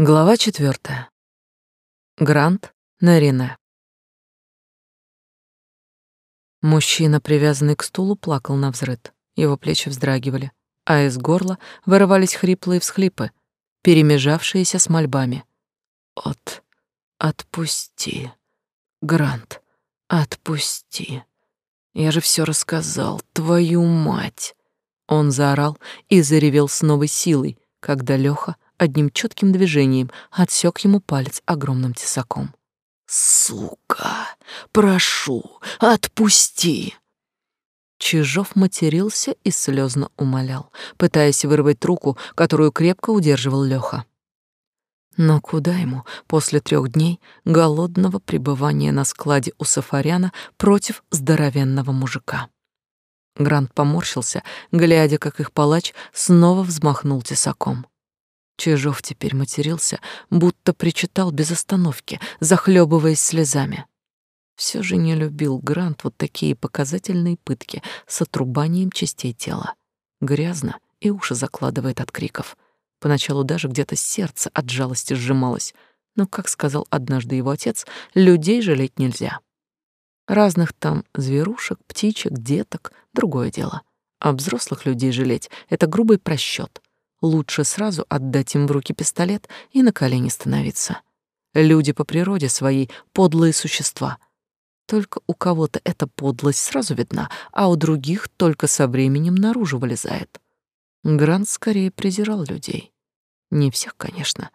Глава четвертая. Грант Нарине. Мужчина, привязанный к стулу, плакал на взрыд. Его плечи вздрагивали, а из горла вырывались хриплые всхлипы, перемежавшиеся с мольбами. «От... отпусти. Грант, отпусти. Я же все рассказал, твою мать!» Он заорал и заревел с новой силой, когда Леха одним четким движением отсек ему палец огромным тесаком. «Сука! Прошу, отпусти!» Чижов матерился и слезно умолял, пытаясь вырвать руку, которую крепко удерживал Леха. Но куда ему после трех дней голодного пребывания на складе у Сафаряна против здоровенного мужика? Грант поморщился, глядя, как их палач снова взмахнул тесаком. Чижов теперь матерился, будто причитал без остановки, захлебываясь слезами. Все же не любил Грант вот такие показательные пытки с отрубанием частей тела. Грязно и уши закладывает от криков. Поначалу даже где-то сердце от жалости сжималось, но, как сказал однажды его отец, людей жалеть нельзя. Разных там зверушек, птичек, деток — другое дело. А взрослых людей жалеть — это грубый просчет — Лучше сразу отдать им в руки пистолет и на колени становиться. Люди по природе своей подлые существа. Только у кого-то эта подлость сразу видна, а у других только со временем наружу вылезает. Грант скорее презирал людей. Не всех, конечно,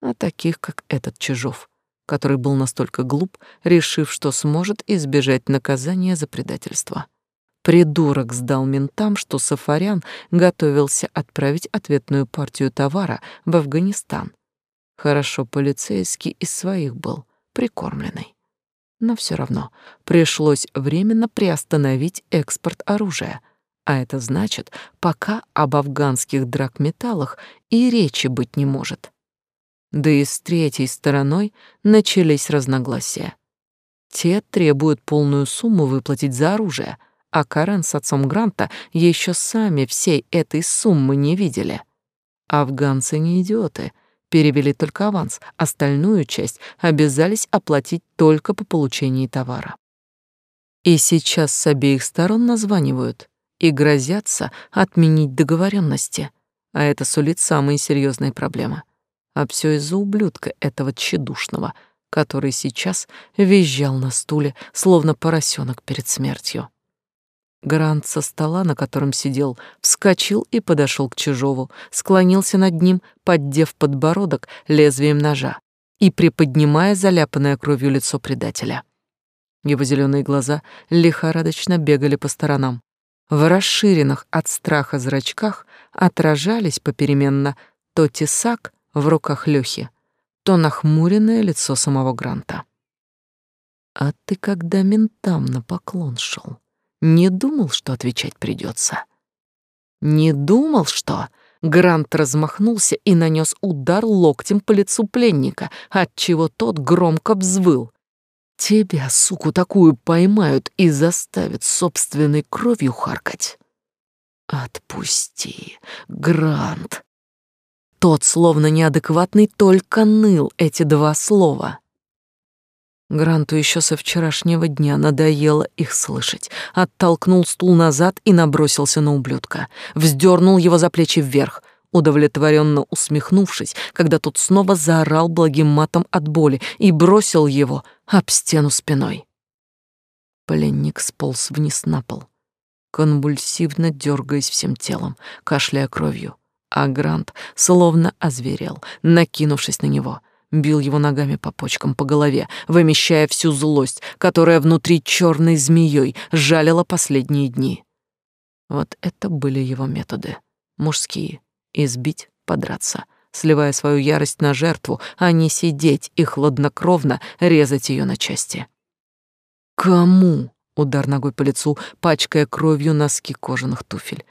а таких, как этот Чижов, который был настолько глуп, решив, что сможет избежать наказания за предательство. Придурок сдал ментам, что Сафарян готовился отправить ответную партию товара в Афганистан. Хорошо полицейский из своих был, прикормленный. Но все равно пришлось временно приостановить экспорт оружия, а это значит, пока об афганских драгметаллах и речи быть не может. Да и с третьей стороной начались разногласия. Те требуют полную сумму выплатить за оружие — а Карен с отцом Гранта еще сами всей этой суммы не видели. Афганцы не идиоты, перевели только аванс, остальную часть обязались оплатить только по получении товара. И сейчас с обеих сторон названивают и грозятся отменить договоренности, а это сулит самые серьезные проблемы. А все из-за ублюдка этого тщедушного, который сейчас визжал на стуле, словно поросенок перед смертью. Грант со стола, на котором сидел, вскочил и подошел к Чижову, склонился над ним, поддев подбородок лезвием ножа и приподнимая заляпанное кровью лицо предателя. Его зеленые глаза лихорадочно бегали по сторонам. В расширенных от страха зрачках отражались попеременно то тесак в руках Лёхи, то нахмуренное лицо самого Гранта. «А ты когда ментам на поклон шел?» Не думал, что отвечать придется. Не думал, что... Грант размахнулся и нанес удар локтем по лицу пленника, отчего тот громко взвыл. Тебя, суку такую, поймают и заставят собственной кровью харкать. Отпусти, Грант. Тот, словно неадекватный, только ныл эти два слова. Гранту еще со вчерашнего дня надоело их слышать. Оттолкнул стул назад и набросился на ублюдка. Вздернул его за плечи вверх, удовлетворенно усмехнувшись, когда тот снова заорал благим матом от боли и бросил его об стену спиной. Пленник сполз вниз на пол, конвульсивно дергаясь всем телом, кашляя кровью, а Грант словно озверел, накинувшись на него — бил его ногами по почкам, по голове, вымещая всю злость, которая внутри черной змеей жалила последние дни. Вот это были его методы. Мужские. Избить, подраться, сливая свою ярость на жертву, а не сидеть и хладнокровно резать ее на части. «Кому?» — удар ногой по лицу, пачкая кровью носки кожаных туфель.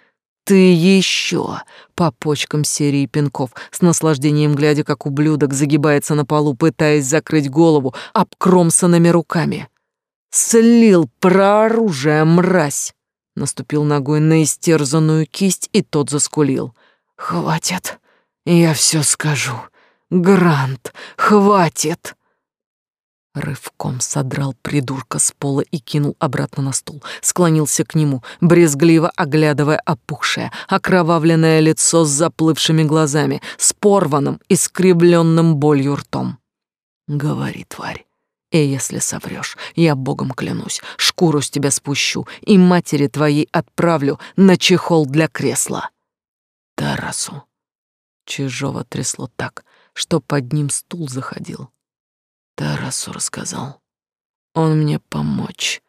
Ты еще по почкам серии пинков, с наслаждением глядя, как ублюдок загибается на полу, пытаясь закрыть голову обкромсанными руками. Слил про оружие, мразь! Наступил ногой на истерзанную кисть, и тот заскулил. «Хватит, я все скажу. Грант, хватит!» Рывком содрал придурка с пола и кинул обратно на стул. Склонился к нему, брезгливо оглядывая опухшее, окровавленное лицо с заплывшими глазами, с порванным, искривленным болью ртом. «Говори, тварь, и если соврёшь, я богом клянусь, шкуру с тебя спущу и матери твоей отправлю на чехол для кресла». Тарасу. Чижова трясло так, что под ним стул заходил. Тарасу рассказал. Он мне помочь.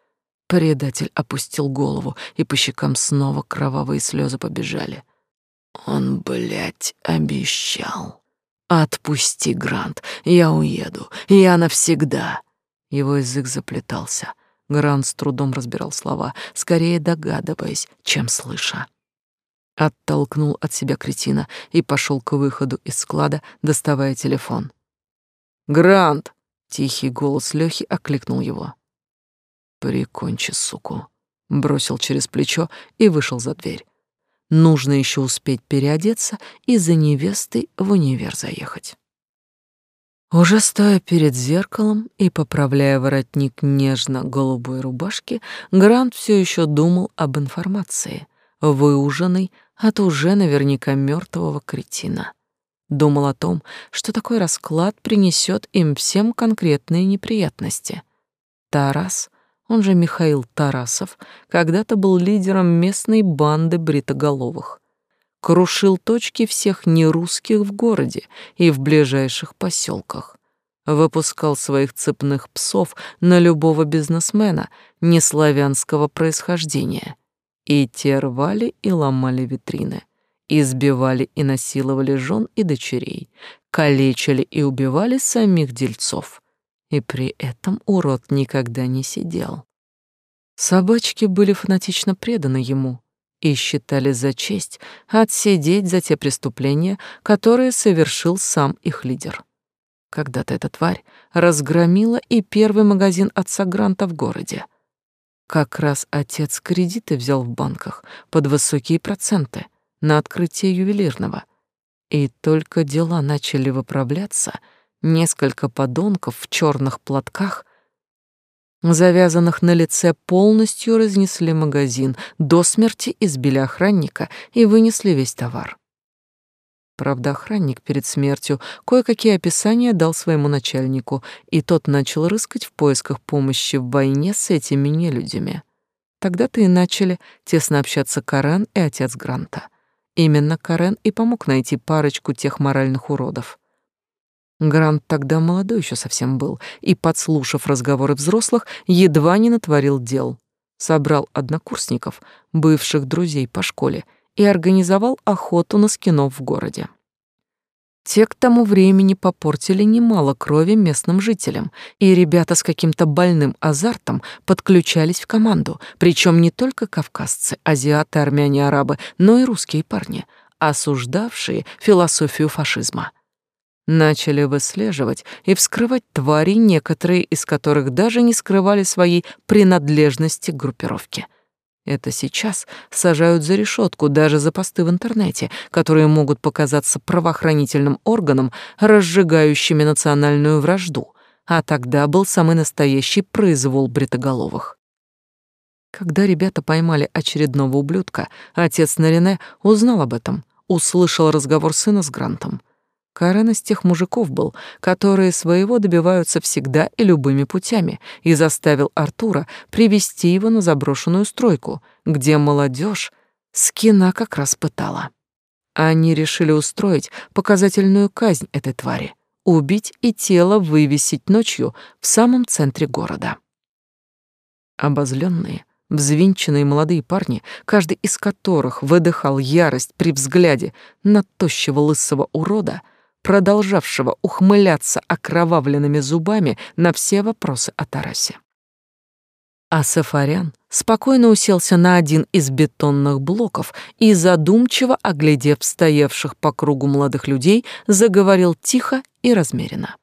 Предатель опустил голову, и по щекам снова кровавые слезы побежали. Он, блядь, обещал. Отпусти, Грант, я уеду, я навсегда. Его язык заплетался. Грант с трудом разбирал слова, скорее догадываясь, чем слыша. Оттолкнул от себя кретина и пошел к выходу из склада, доставая телефон. «Грант!» Тихий голос Лёхи окликнул его. «Прикончи, суку!» Бросил через плечо и вышел за дверь. Нужно еще успеть переодеться и за невестой в универ заехать. Уже стоя перед зеркалом и поправляя воротник нежно-голубой рубашки, Грант все еще думал об информации, выуженной от уже наверняка мертвого кретина. Думал о том, что такой расклад принесет им всем конкретные неприятности. Тарас, он же Михаил Тарасов, когда-то был лидером местной банды бритоголовых. Крушил точки всех нерусских в городе и в ближайших поселках. Выпускал своих цепных псов на любого бизнесмена неславянского происхождения. И те рвали и ломали витрины избивали и насиловали жен и дочерей, калечили и убивали самих дельцов. И при этом урод никогда не сидел. Собачки были фанатично преданы ему и считали за честь отсидеть за те преступления, которые совершил сам их лидер. Когда-то эта тварь разгромила и первый магазин отца Гранта в городе. Как раз отец кредиты взял в банках под высокие проценты, на открытие ювелирного. И только дела начали выправляться, несколько подонков в черных платках, завязанных на лице, полностью разнесли магазин, до смерти избили охранника и вынесли весь товар. Правда, охранник перед смертью кое-какие описания дал своему начальнику, и тот начал рыскать в поисках помощи в войне с этими нелюдями. Тогда-то и начали тесно общаться Карен и отец Гранта. Именно Карен и помог найти парочку тех моральных уродов. Грант тогда молодой еще совсем был, и, подслушав разговоры взрослых, едва не натворил дел. Собрал однокурсников, бывших друзей по школе, и организовал охоту на скинов в городе. Те к тому времени попортили немало крови местным жителям, и ребята с каким-то больным азартом подключались в команду, причем не только кавказцы, азиаты, армяне, арабы, но и русские парни, осуждавшие философию фашизма. Начали выслеживать и вскрывать твари, некоторые из которых даже не скрывали своей принадлежности к группировке — это сейчас сажают за решетку даже за посты в интернете, которые могут показаться правоохранительным органам, разжигающими национальную вражду, а тогда был самый настоящий произвол бритоголовых. Когда ребята поймали очередного ублюдка, отец Нарине узнал об этом, услышал разговор сына с Грантом — Карен из тех мужиков был, которые своего добиваются всегда и любыми путями, и заставил Артура привести его на заброшенную стройку, где молодежь скина как раз пытала. Они решили устроить показательную казнь этой твари, убить и тело вывесить ночью в самом центре города. Обозленные, взвинченные молодые парни, каждый из которых выдыхал ярость при взгляде на тощего лысого урода, продолжавшего ухмыляться окровавленными зубами на все вопросы о Тарасе. А Сафарян спокойно уселся на один из бетонных блоков и, задумчиво оглядев стоявших по кругу молодых людей, заговорил тихо и размеренно.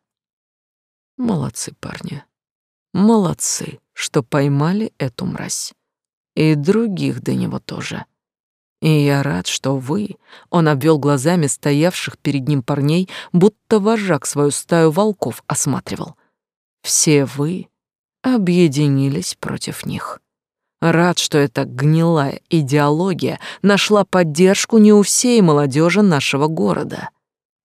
«Молодцы, парни, молодцы, что поймали эту мразь. И других до него тоже. И я рад, что вы, он обвел глазами стоявших перед ним парней, будто вожак свою стаю волков осматривал. Все вы объединились против них. Рад, что эта гнилая идеология нашла поддержку не у всей молодежи нашего города.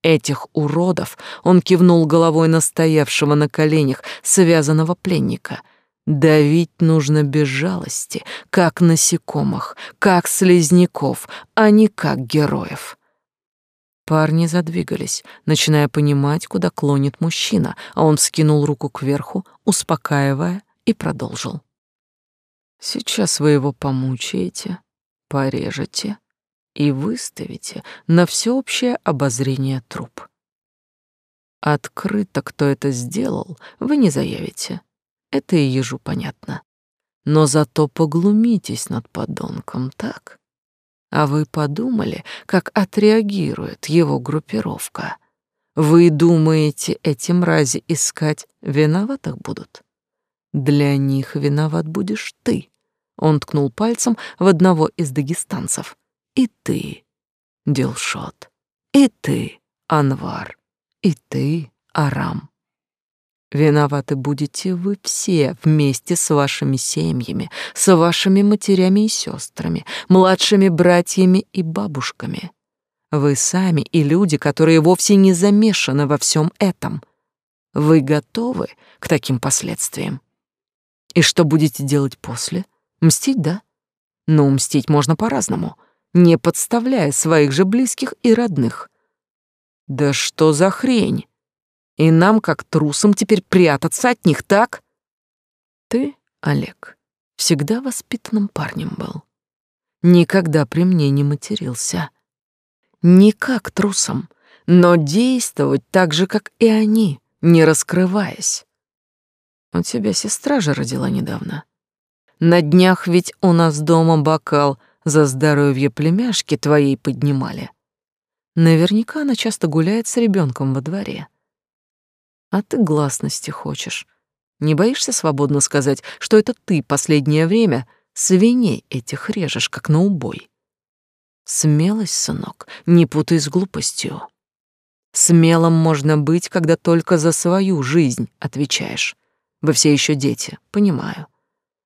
Этих уродов он кивнул головой настоявшего на коленях связанного пленника — Давить нужно без жалости, как насекомых, как слизняков, а не как героев. Парни задвигались, начиная понимать, куда клонит мужчина, а он скинул руку кверху, успокаивая, и продолжил. «Сейчас вы его помучаете, порежете и выставите на всеобщее обозрение труп. Открыто, кто это сделал, вы не заявите, это и ежу понятно. Но зато поглумитесь над подонком, так? А вы подумали, как отреагирует его группировка? Вы думаете, эти мрази искать виноватых будут? Для них виноват будешь ты. Он ткнул пальцем в одного из дагестанцев. И ты, Дилшот. И ты, Анвар. И ты, Арам. Виноваты будете вы все вместе с вашими семьями, с вашими матерями и сестрами, младшими братьями и бабушками. Вы сами и люди, которые вовсе не замешаны во всем этом. Вы готовы к таким последствиям? И что будете делать после? Мстить, да? Но ну, мстить можно по-разному, не подставляя своих же близких и родных. Да что за хрень? И нам, как трусам, теперь прятаться от них, так? Ты, Олег, всегда воспитанным парнем был. Никогда при мне не матерился. Не как трусом, но действовать так же, как и они, не раскрываясь. У тебя сестра же родила недавно. На днях ведь у нас дома бокал за здоровье племяшки твоей поднимали. Наверняка она часто гуляет с ребенком во дворе. А ты гласности хочешь. Не боишься свободно сказать, что это ты последнее время свиней этих режешь, как на убой? Смелость, сынок, не путай с глупостью. Смелым можно быть, когда только за свою жизнь отвечаешь. Вы все еще дети, понимаю.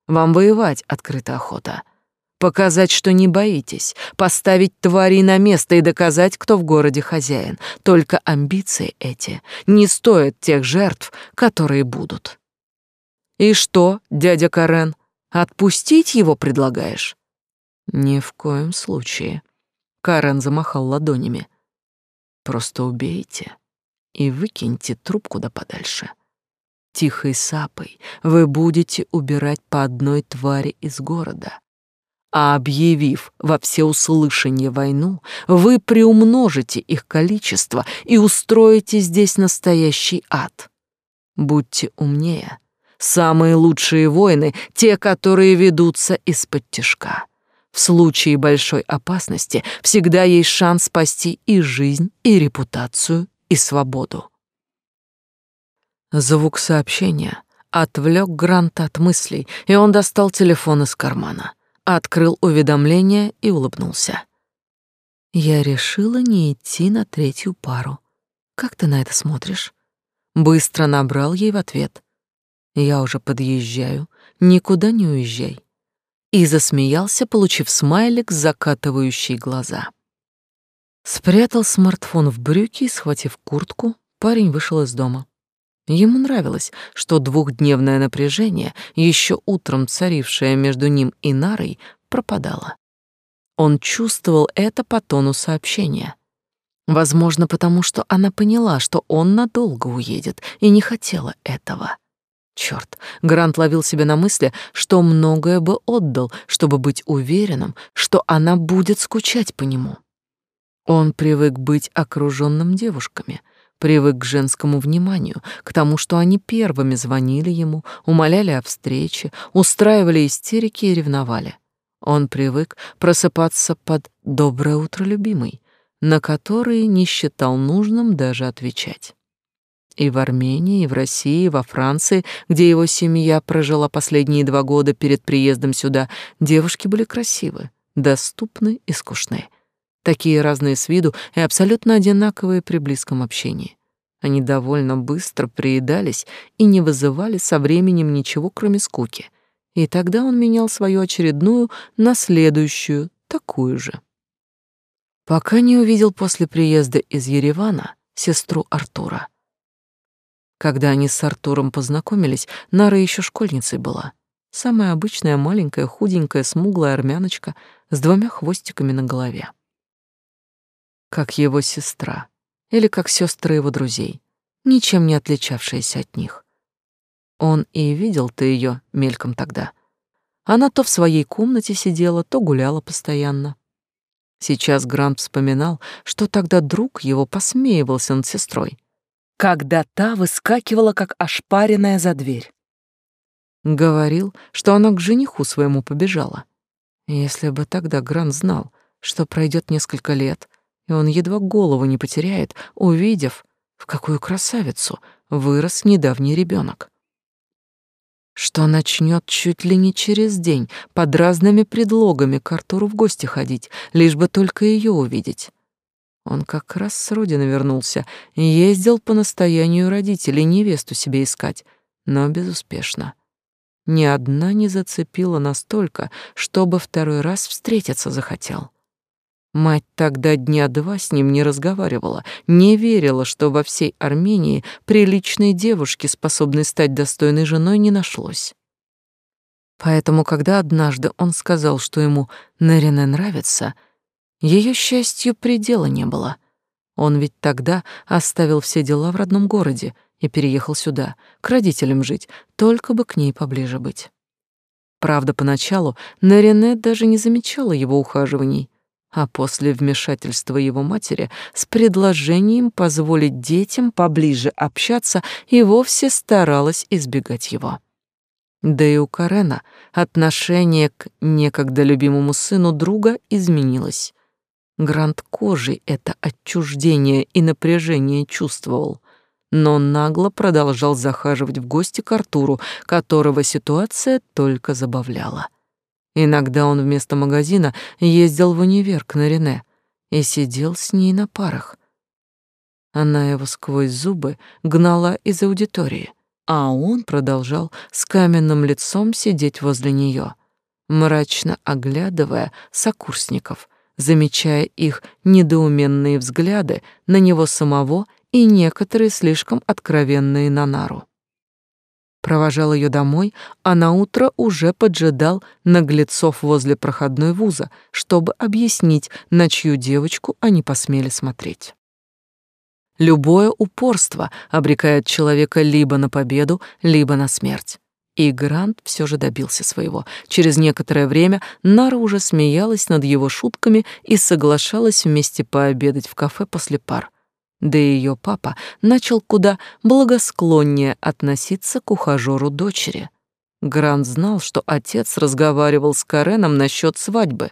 Вам воевать открыта охота. Показать, что не боитесь, поставить твари на место и доказать, кто в городе хозяин. Только амбиции эти не стоят тех жертв, которые будут. И что, дядя Карен, отпустить его предлагаешь? Ни в коем случае. Карен замахал ладонями. Просто убейте и выкиньте труп куда подальше. Тихой сапой вы будете убирать по одной твари из города а объявив во всеуслышание войну, вы приумножите их количество и устроите здесь настоящий ад. Будьте умнее. Самые лучшие войны — те, которые ведутся из-под тяжка. В случае большой опасности всегда есть шанс спасти и жизнь, и репутацию, и свободу. Звук сообщения отвлек Гранта от мыслей, и он достал телефон из кармана открыл уведомление и улыбнулся. Я решила не идти на третью пару. Как ты на это смотришь? Быстро набрал ей в ответ. Я уже подъезжаю, никуда не уезжай. И засмеялся, получив смайлик, закатывающий глаза. Спрятал смартфон в брюки и, схватив куртку, парень вышел из дома. Ему нравилось, что двухдневное напряжение, еще утром царившее между ним и Нарой, пропадало. Он чувствовал это по тону сообщения. Возможно, потому что она поняла, что он надолго уедет, и не хотела этого. Черт, Грант ловил себя на мысли, что многое бы отдал, чтобы быть уверенным, что она будет скучать по нему. Он привык быть окруженным девушками — привык к женскому вниманию, к тому, что они первыми звонили ему, умоляли о встрече, устраивали истерики и ревновали. Он привык просыпаться под «доброе утро, любимый», на которые не считал нужным даже отвечать. И в Армении, и в России, и во Франции, где его семья прожила последние два года перед приездом сюда, девушки были красивы, доступны и скучны. Такие разные с виду и абсолютно одинаковые при близком общении. Они довольно быстро приедались и не вызывали со временем ничего, кроме скуки. И тогда он менял свою очередную на следующую, такую же. Пока не увидел после приезда из Еревана сестру Артура. Когда они с Артуром познакомились, Нара еще школьницей была. Самая обычная маленькая, худенькая, смуглая армяночка с двумя хвостиками на голове. Как его сестра или как сестры его друзей, ничем не отличавшиеся от них. Он и видел-то ее мельком тогда. Она то в своей комнате сидела, то гуляла постоянно. Сейчас Грант вспоминал, что тогда друг его посмеивался над сестрой, когда та выскакивала, как ошпаренная за дверь. Говорил, что она к жениху своему побежала. Если бы тогда Грант знал, что пройдет несколько лет, и он едва голову не потеряет, увидев, в какую красавицу вырос недавний ребенок. Что начнет чуть ли не через день под разными предлогами к Артуру в гости ходить, лишь бы только ее увидеть. Он как раз с родины вернулся, ездил по настоянию родителей невесту себе искать, но безуспешно. Ни одна не зацепила настолько, чтобы второй раз встретиться захотел. Мать тогда дня два с ним не разговаривала, не верила, что во всей Армении приличной девушки, способной стать достойной женой, не нашлось. Поэтому, когда однажды он сказал, что ему Нерине нравится, ее счастью предела не было. Он ведь тогда оставил все дела в родном городе и переехал сюда, к родителям жить, только бы к ней поближе быть. Правда, поначалу Нерине даже не замечала его ухаживаний, а после вмешательства его матери с предложением позволить детям поближе общаться и вовсе старалась избегать его. Да и у Карена отношение к некогда любимому сыну друга изменилось. Грант кожей это отчуждение и напряжение чувствовал, но нагло продолжал захаживать в гости к Артуру, которого ситуация только забавляла. Иногда он вместо магазина ездил в универ к Нарине и сидел с ней на парах. Она его сквозь зубы гнала из аудитории, а он продолжал с каменным лицом сидеть возле нее, мрачно оглядывая сокурсников, замечая их недоуменные взгляды на него самого и некоторые слишком откровенные на Нару провожал ее домой, а на утро уже поджидал наглецов возле проходной вуза, чтобы объяснить, на чью девочку они посмели смотреть. Любое упорство обрекает человека либо на победу, либо на смерть. И Грант все же добился своего. Через некоторое время Нара уже смеялась над его шутками и соглашалась вместе пообедать в кафе после пар. Да и ее папа начал куда благосклоннее относиться к ухажеру дочери. Грант знал, что отец разговаривал с Кареном насчет свадьбы,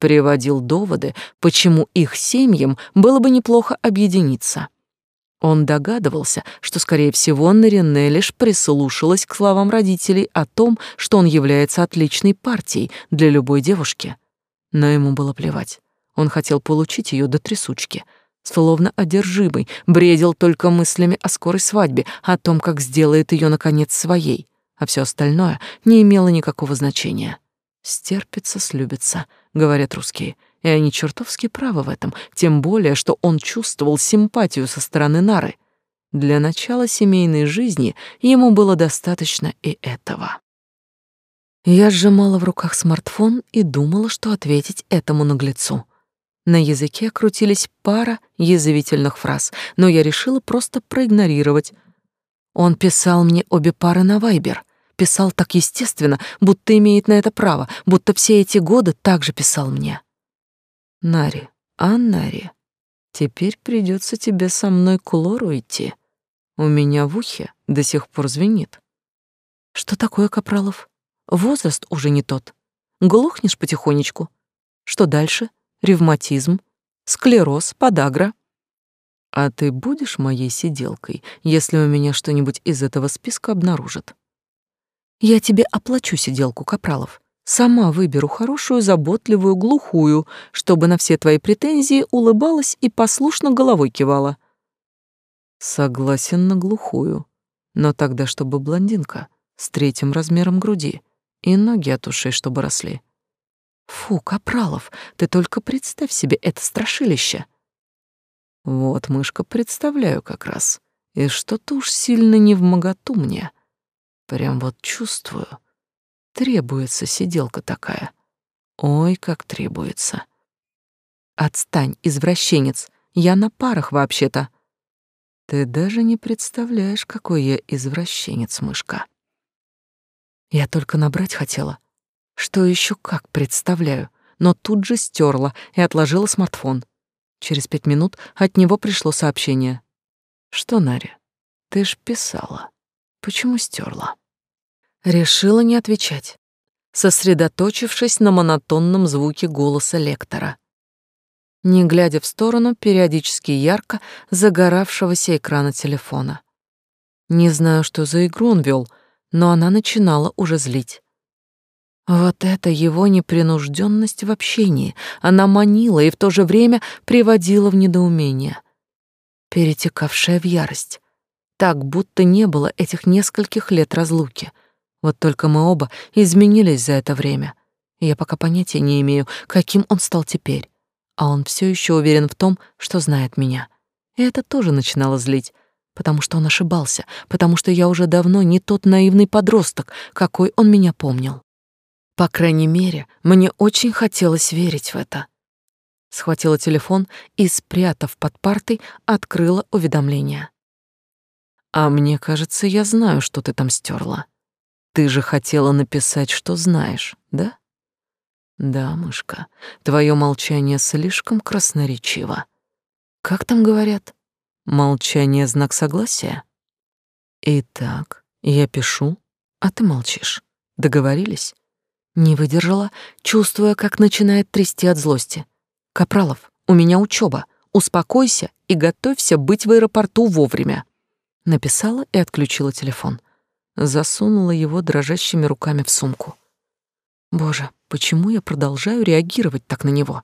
приводил доводы, почему их семьям было бы неплохо объединиться. Он догадывался, что, скорее всего, Нарине лишь прислушалась к словам родителей о том, что он является отличной партией для любой девушки. Но ему было плевать. Он хотел получить ее до трясучки — словно одержимый, бредил только мыслями о скорой свадьбе, о том, как сделает ее наконец своей, а все остальное не имело никакого значения. «Стерпится, слюбится», — говорят русские, и они чертовски правы в этом, тем более, что он чувствовал симпатию со стороны Нары. Для начала семейной жизни ему было достаточно и этого. Я сжимала в руках смартфон и думала, что ответить этому наглецу — на языке крутились пара язвительных фраз, но я решила просто проигнорировать. Он писал мне обе пары на Вайбер. Писал так естественно, будто имеет на это право, будто все эти годы так же писал мне. Нари, а Нари, теперь придется тебе со мной к Лору идти. У меня в ухе до сих пор звенит. Что такое, Капралов? Возраст уже не тот. Глохнешь потихонечку. Что дальше? Ревматизм, склероз, подагра. А ты будешь моей сиделкой, если у меня что-нибудь из этого списка обнаружат? Я тебе оплачу сиделку, Капралов. Сама выберу хорошую, заботливую, глухую, чтобы на все твои претензии улыбалась и послушно головой кивала. Согласен на глухую, но тогда чтобы блондинка с третьим размером груди и ноги от ушей, чтобы росли. Фу, Капралов, ты только представь себе это страшилище. Вот, мышка, представляю как раз. И что-то уж сильно не в моготу мне. Прям вот чувствую. Требуется сиделка такая. Ой, как требуется. Отстань, извращенец. Я на парах вообще-то. Ты даже не представляешь, какой я извращенец, мышка. Я только набрать хотела. Что еще как представляю, но тут же стерла и отложила смартфон. Через пять минут от него пришло сообщение. Что, Наря, ты ж писала. Почему стерла? Решила не отвечать, сосредоточившись на монотонном звуке голоса лектора. Не глядя в сторону периодически ярко загоравшегося экрана телефона. Не знаю, что за игру он вел, но она начинала уже злить. Вот это его непринужденность в общении. Она манила и в то же время приводила в недоумение, перетекавшая в ярость. Так, будто не было этих нескольких лет разлуки. Вот только мы оба изменились за это время. я пока понятия не имею, каким он стал теперь. А он все еще уверен в том, что знает меня. И это тоже начинало злить, потому что он ошибался, потому что я уже давно не тот наивный подросток, какой он меня помнил. По крайней мере, мне очень хотелось верить в это. Схватила телефон и, спрятав под партой, открыла уведомление. «А мне кажется, я знаю, что ты там стерла. Ты же хотела написать, что знаешь, да?» «Да, мышка, твое молчание слишком красноречиво. Как там говорят? Молчание — знак согласия?» «Итак, я пишу, а ты молчишь. Договорились?» Не выдержала, чувствуя, как начинает трясти от злости. «Капралов, у меня учеба. Успокойся и готовься быть в аэропорту вовремя». Написала и отключила телефон. Засунула его дрожащими руками в сумку. Боже, почему я продолжаю реагировать так на него?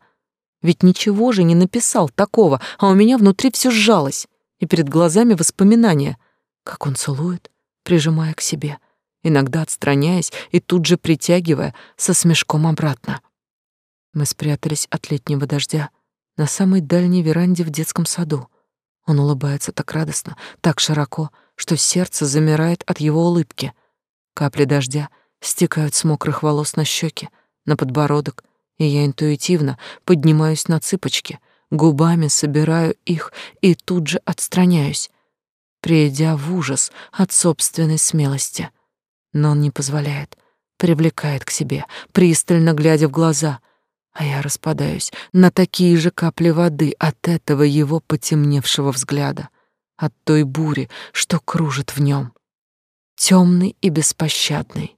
Ведь ничего же не написал такого, а у меня внутри все сжалось, и перед глазами воспоминания, как он целует, прижимая к себе — иногда отстраняясь и тут же притягивая со смешком обратно. Мы спрятались от летнего дождя на самой дальней веранде в детском саду. Он улыбается так радостно, так широко, что сердце замирает от его улыбки. Капли дождя стекают с мокрых волос на щеки, на подбородок, и я интуитивно поднимаюсь на цыпочки, губами собираю их и тут же отстраняюсь, придя в ужас от собственной смелости — но он не позволяет, привлекает к себе, пристально глядя в глаза, а я распадаюсь на такие же капли воды от этого его потемневшего взгляда, от той бури, что кружит в нем, темный и беспощадный.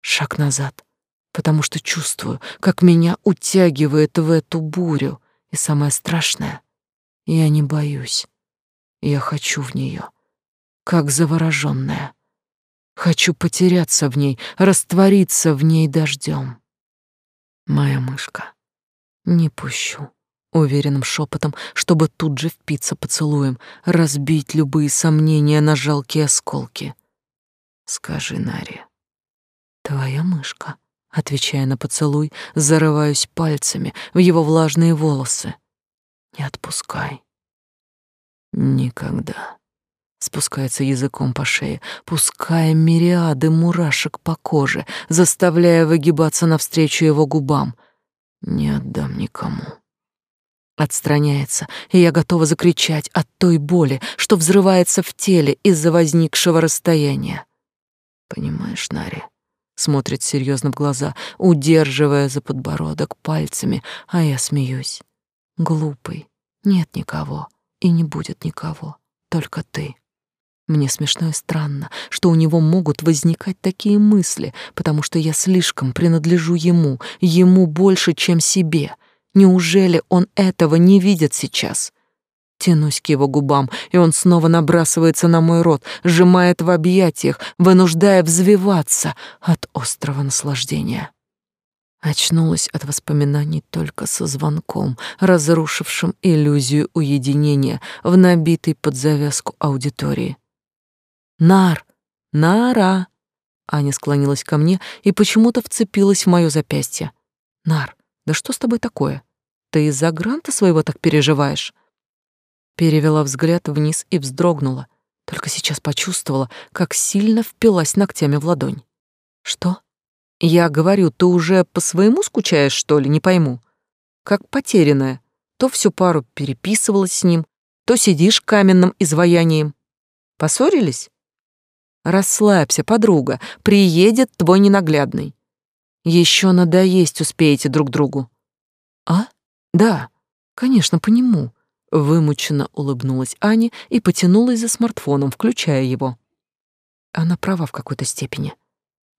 Шаг назад, потому что чувствую, как меня утягивает в эту бурю, и самое страшное, я не боюсь, я хочу в нее, как завороженная. Хочу потеряться в ней, раствориться в ней дождем. Моя мышка, не пущу. Уверенным шепотом, чтобы тут же впиться поцелуем, разбить любые сомнения на жалкие осколки. Скажи, Наре, твоя мышка, отвечая на поцелуй, зарываюсь пальцами в его влажные волосы. Не отпускай. Никогда спускается языком по шее, пуская мириады мурашек по коже, заставляя выгибаться навстречу его губам. Не отдам никому. Отстраняется, и я готова закричать от той боли, что взрывается в теле из-за возникшего расстояния. Понимаешь, Нари? Смотрит серьезно в глаза, удерживая за подбородок пальцами, а я смеюсь. Глупый. Нет никого и не будет никого, только ты. Мне смешно и странно, что у него могут возникать такие мысли, потому что я слишком принадлежу ему, ему больше, чем себе. Неужели он этого не видит сейчас? Тянусь к его губам, и он снова набрасывается на мой рот, сжимает в объятиях, вынуждая взвиваться от острого наслаждения. Очнулась от воспоминаний только со звонком, разрушившим иллюзию уединения в набитой под завязку аудитории. «Нар! Нара!» Аня склонилась ко мне и почему-то вцепилась в моё запястье. «Нар, да что с тобой такое? Ты из-за гранта своего так переживаешь?» Перевела взгляд вниз и вздрогнула. Только сейчас почувствовала, как сильно впилась ногтями в ладонь. «Что?» Я говорю, ты уже по своему скучаешь, что ли, не пойму. Как потерянная. То всю пару переписывалась с ним, то сидишь каменным изваянием. Поссорились? Расслабься, подруга, приедет твой ненаглядный. Еще надоесть успеете друг другу. А? Да, конечно, по нему. Вымученно улыбнулась Аня и потянулась за смартфоном, включая его. Она права в какой-то степени.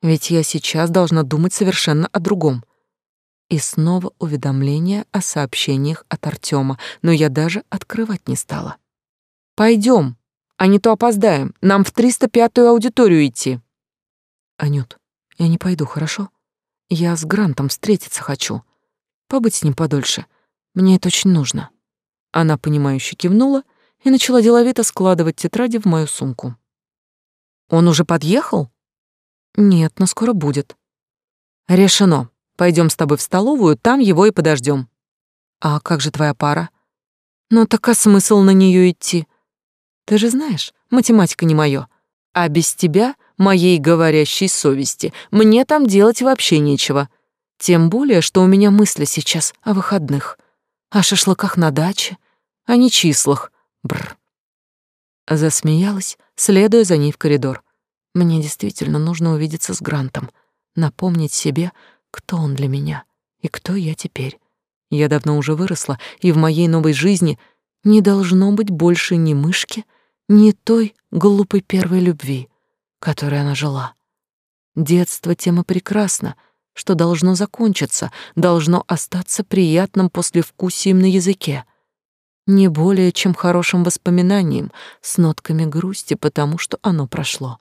Ведь я сейчас должна думать совершенно о другом. И снова уведомление о сообщениях от Артема, но я даже открывать не стала. Пойдем, а не то опоздаем. Нам в 305-ю аудиторию идти. Анют, я не пойду, хорошо? Я с Грантом встретиться хочу. Побыть с ним подольше. Мне это очень нужно. Она понимающе кивнула и начала деловито складывать тетради в мою сумку. Он уже подъехал? Нет, но скоро будет. Решено. Пойдем с тобой в столовую, там его и подождем. А как же твоя пара? Ну так а смысл на нее идти? Ты же знаешь, математика не моё. А без тебя, моей говорящей совести, мне там делать вообще нечего. Тем более, что у меня мысли сейчас о выходных, о шашлыках на даче, о нечислах. Бр. Засмеялась, следуя за ней в коридор. Мне действительно нужно увидеться с Грантом, напомнить себе, кто он для меня и кто я теперь. Я давно уже выросла, и в моей новой жизни не должно быть больше ни мышки, ни той глупой первой любви, которой она жила. Детство тем и прекрасно, что должно закончиться, должно остаться приятным послевкусием на языке, не более чем хорошим воспоминанием с нотками грусти, потому что оно прошло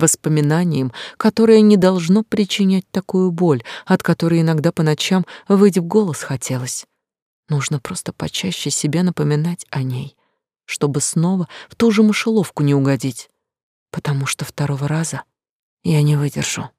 воспоминанием, которое не должно причинять такую боль, от которой иногда по ночам выйти в голос хотелось. Нужно просто почаще себе напоминать о ней, чтобы снова в ту же мышеловку не угодить, потому что второго раза я не выдержу.